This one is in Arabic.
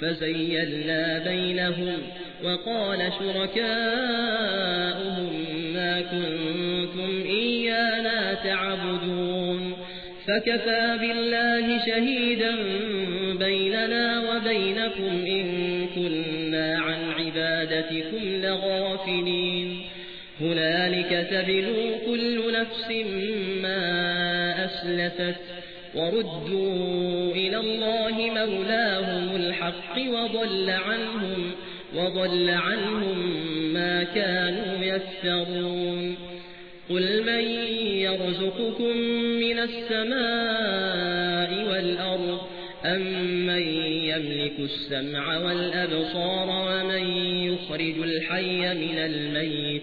فزيلنا بينهم وقال شركاؤهم ما كنتم إيانا تعبدون فكفى بالله شهيدا بيننا وبينكم إن كنا عن عبادتكم لغافلين هنالك تبلو كل نفس ما أسلفت وردوا إلى الله مولاهم الحق وضل عنهم وضل عنهم ما كانوا يفترون. قل من يرزقكم من السماء والأرض أم من يملك السمع والأبصار ومن يخرج الحي من الميت؟